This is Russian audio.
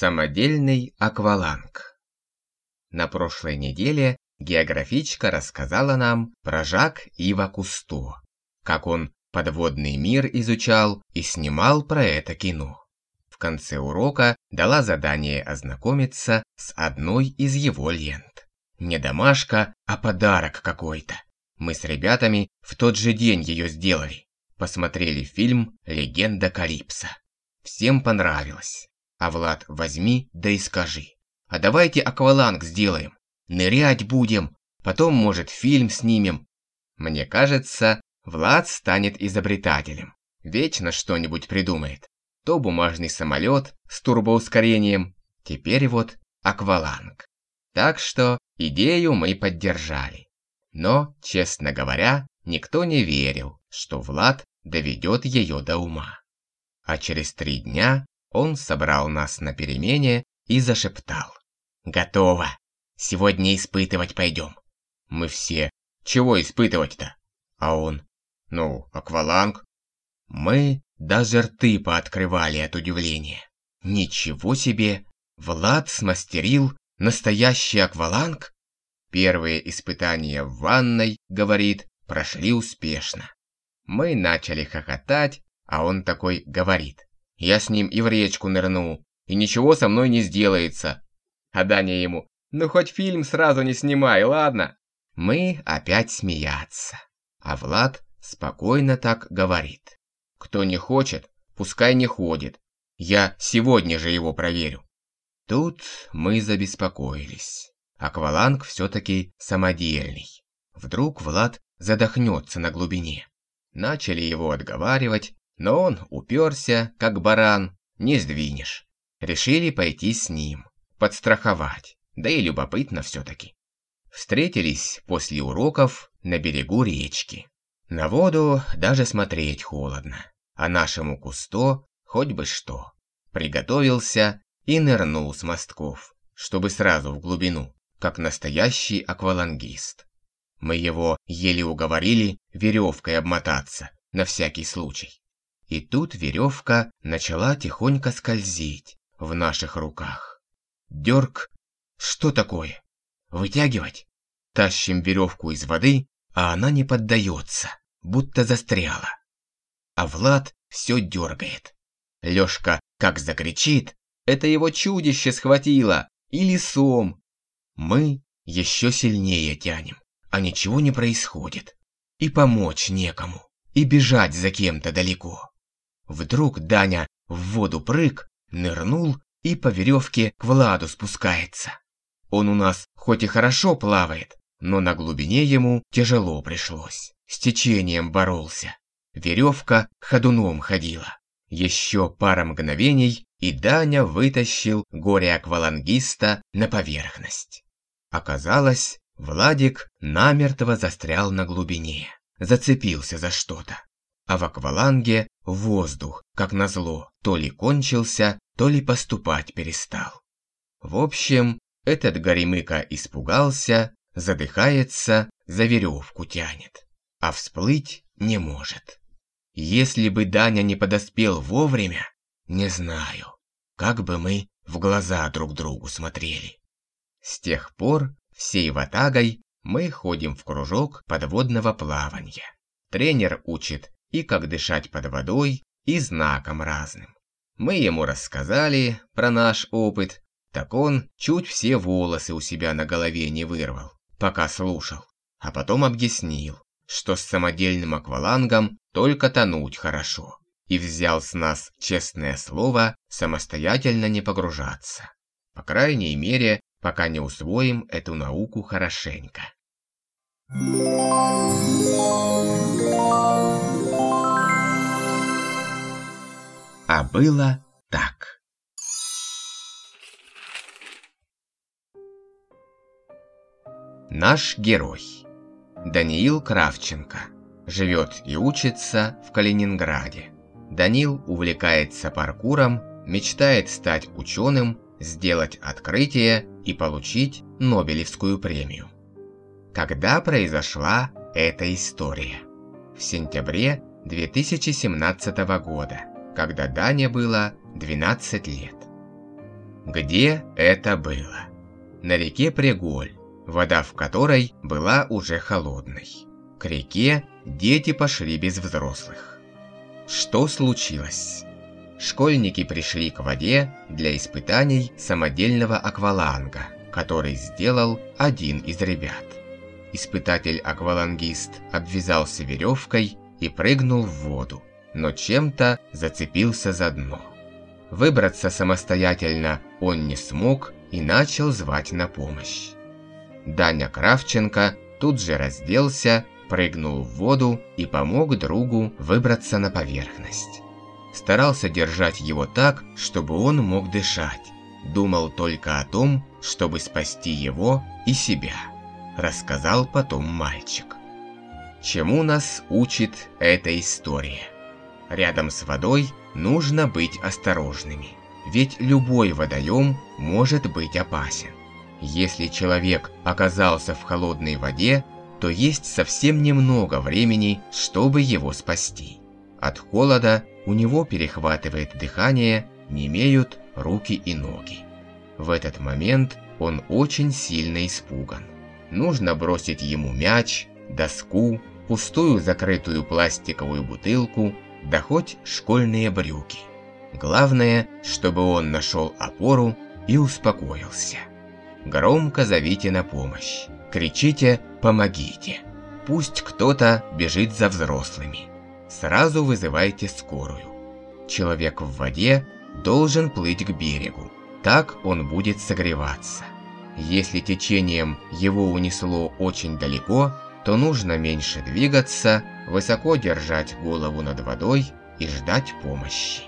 Самодельный акваланг. На прошлой неделе географичка рассказала нам про Жак Ива Кусто, как он подводный мир изучал и снимал про это кино. В конце урока дала задание ознакомиться с одной из его лент. Не домашка, а подарок какой-то. Мы с ребятами в тот же день ее сделали. Посмотрели фильм «Легенда Калипса». Всем понравилось. А Влад, возьми, да и скажи. А давайте акваланг сделаем. Нырять будем. Потом, может, фильм снимем. Мне кажется, Влад станет изобретателем. Вечно что-нибудь придумает. То бумажный самолет с турбоускорением. Теперь вот акваланг. Так что идею мы поддержали. Но, честно говоря, никто не верил, что Влад доведет ее до ума. А через три дня он собрал нас на перемене и зашептал. «Готово! Сегодня испытывать пойдем!» Мы все «Чего испытывать-то?» А он «Ну, акваланг!» Мы даже рты пооткрывали от удивления. Ничего себе! Влад смастерил настоящий акваланг? Первые испытания в ванной, говорит, прошли успешно. Мы начали хохотать, а он такой говорит. Я с ним и в речку нырну, и ничего со мной не сделается. А Даня ему, ну хоть фильм сразу не снимай, ладно? Мы опять смеяться. А Влад спокойно так говорит. Кто не хочет, пускай не ходит. Я сегодня же его проверю. Тут мы забеспокоились. Акваланг все-таки самодельный. Вдруг Влад задохнется на глубине. Начали его отговаривать, но он уперся, как баран, не сдвинешь. Решили пойти с ним, подстраховать, да и любопытно все-таки. Встретились после уроков на берегу речки. На воду даже смотреть холодно, а нашему Кусто хоть бы что. Приготовился и нырнул с мостков, чтобы сразу в глубину, как настоящий аквалангист. Мы его еле уговорили веревкой обмотаться, на всякий случай. И тут веревка начала тихонько скользить в наших руках. Дерг, что такое? Вытягивать? Тащим веревку из воды, а она не поддается, будто застряла. А Влад все дергает. Лешка как закричит, это его чудище схватило, или сом. Мы еще сильнее тянем, а ничего не происходит. И помочь некому, и бежать за кем-то далеко. Вдруг Даня в воду прыг, нырнул и по веревке к Владу спускается. Он у нас хоть и хорошо плавает, но на глубине ему тяжело пришлось. С течением боролся. Веревка ходуном ходила. Еще пара мгновений, и Даня вытащил горе-аквалангиста на поверхность. Оказалось, Владик намертво застрял на глубине, зацепился за что-то а в акваланге воздух, как назло, то ли кончился, то ли поступать перестал. В общем, этот горемыка испугался, задыхается, за веревку тянет, а всплыть не может. Если бы Даня не подоспел вовремя, не знаю, как бы мы в глаза друг другу смотрели. С тех пор всей ватагой мы ходим в кружок подводного плавания. Тренер учит и как дышать под водой, и знаком разным. Мы ему рассказали про наш опыт, так он чуть все волосы у себя на голове не вырвал, пока слушал, а потом объяснил, что с самодельным аквалангом только тонуть хорошо, и взял с нас честное слово самостоятельно не погружаться. По крайней мере, пока не усвоим эту науку хорошенько. А было так. Наш герой. Даниил Кравченко. Живет и учится в Калининграде. Данил увлекается паркуром, мечтает стать ученым, сделать открытие и получить Нобелевскую премию. Когда произошла эта история? В сентябре 2017 года когда Дане было 12 лет. Где это было? На реке Преголь, вода в которой была уже холодной. К реке дети пошли без взрослых. Что случилось? Школьники пришли к воде для испытаний самодельного акваланга, который сделал один из ребят. Испытатель-аквалангист обвязался веревкой и прыгнул в воду, но чем-то зацепился за дно. Выбраться самостоятельно он не смог и начал звать на помощь. Даня Кравченко тут же разделся, прыгнул в воду и помог другу выбраться на поверхность. Старался держать его так, чтобы он мог дышать. Думал только о том, чтобы спасти его и себя. Рассказал потом мальчик. Чему нас учит эта история? Рядом с водой нужно быть осторожными, ведь любой водоем может быть опасен. Если человек оказался в холодной воде, то есть совсем немного времени, чтобы его спасти. От холода у него перехватывает дыхание, не имеют руки и ноги. В этот момент он очень сильно испуган. Нужно бросить ему мяч, доску, пустую закрытую пластиковую бутылку, да хоть школьные брюки. Главное, чтобы он нашел опору и успокоился. Громко зовите на помощь. Кричите «помогите». Пусть кто-то бежит за взрослыми. Сразу вызывайте скорую. Человек в воде должен плыть к берегу. Так он будет согреваться. Если течением его унесло очень далеко, то нужно меньше двигаться, высоко держать голову над водой и ждать помощи.